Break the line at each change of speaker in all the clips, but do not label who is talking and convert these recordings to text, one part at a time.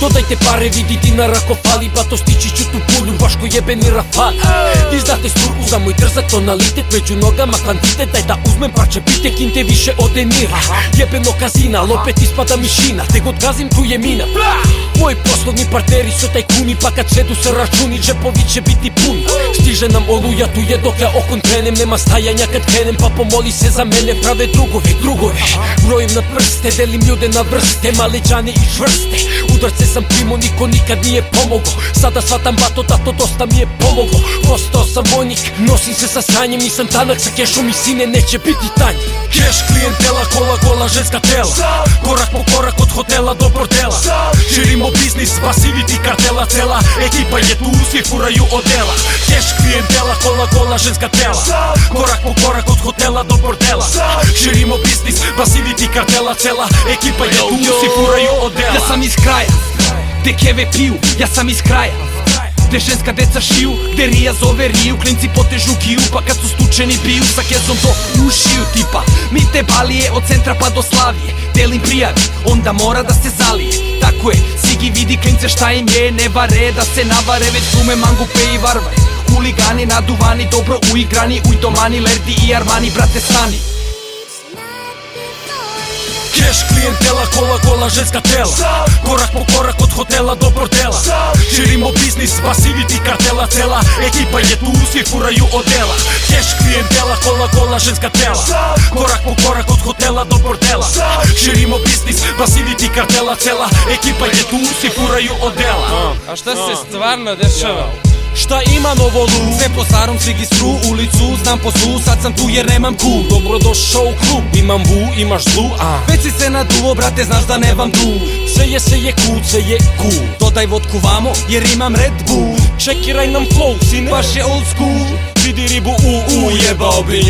Dodajte pare, viditi na rakofali Bato pa stići ću tu pulju, baš ko jebeni rafal. Vi znate struku za moj drzak tonalitet Među nogama kvantitet, daj da uzmem pa će biti Kim te više odenira Jebeno kazina, ali opet ispada mišina Te god gazim tu je mina. Moji poslovni partneri su tajkuni Pa kad svedu se računi, džepovi će biti puni. Stiže nam oluja, tu je dok ja okon krenem Nema stajanja kad krenem, pa pomoli se za mene Prave drugovi, drugove. Brojim na prste, delim ljude na vrste Maleđane i čvrste. Ударце сам примо, нико никад ни е помогол. Сада сватам бато, тато доста ми е помогол. Постао сам војник, носим се са ми Нисам танак са кешом и сине, неќе бити тање Кеш, клиентела, кола, гола, женска тела. Корак по корак од хотела до бордела. Ширимо бизнес пасивите и картела цела. Екипа е ту, успех фурају одела Кеш, клиентела, кола, гола, женска тела. Корак по корак од хотела до бордела. Širimo biznis, pasiviti kartela Cela ekipa je tu, svi furaju odela Ja sam
iz kraja, gde keve piju, ja sam iz kraja. Gde ženska deca šiju, gde Rija zove Riju Klinci potežu kiju, pa kad su stučeni biju Sa kezom do ušiju tipa. Mi te balije, od centra pa do Slavije Delim prijavi, onda mora da se zalije. Tako je, Sigi vidi klince šta im je Ne vare da se navare, već glume mangupe i varvare Huligani naduvani, dobro uigrani Ujdomani, Lerdi i Armani, brate stani
Чеш клієнтела, кола, кола, женська тела. Корак по корак от хотела до бордела. Ширимо бізнес, пасивіт і картела цела. Екіпа є ту успіх у раю одела. Чеш клієнтела, кола, кола, женська тела. Корак по корак от хотела до бордела. Ширимо бізнес Па сивите картела цела. Екипа ќе ту си фурају одела А што се
стварно
дешава? Шта има ново лу? Се
по старом си ги стру, улицу знам по су, сад сам ту јер немам кул.
Добро дошол клуб, имам ву, имаш злу, а?
Веќе си се надуво, брате, знаш да не вам ду
Се је, се је кул, се је кул.
Додај водку вамо, јер имам ред Bull.
Чекирај нам флоу, сине, баш
је олд скул
Види рибу, у, у, јебао би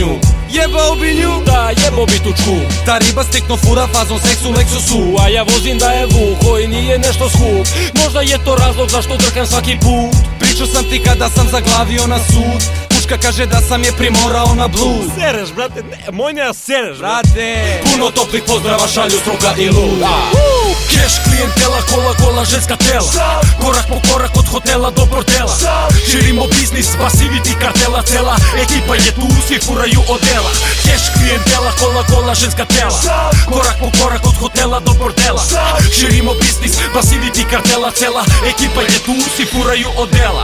Jebao bi nju
Da, jebo bi tučku
Ta riba stekno fura fazon seksu Lexusu
A ja vozim da je vu koji nije nešto skup. Možda je to razlog zašto drkam svaki put.
Pričao sam ti kada sam zaglavio na sud. Puška kaže da sam je primorao na blues
Sereš, brate, ne, moj ne sereš,
Brate. Puno
toplih pozdrava šalju struga i lud. Keš, klijentela, kola, gola, ženska tela. Korak po korak od hotela do bordela Борис Василит и картела цела Екипа е ту успех фурају одела. Кеш клиентела, кола кола женска тела. Корак по корак од хотела до бордела. Ширимо бизнис, Василит и картела цела Екипа е ту успех фурају одела.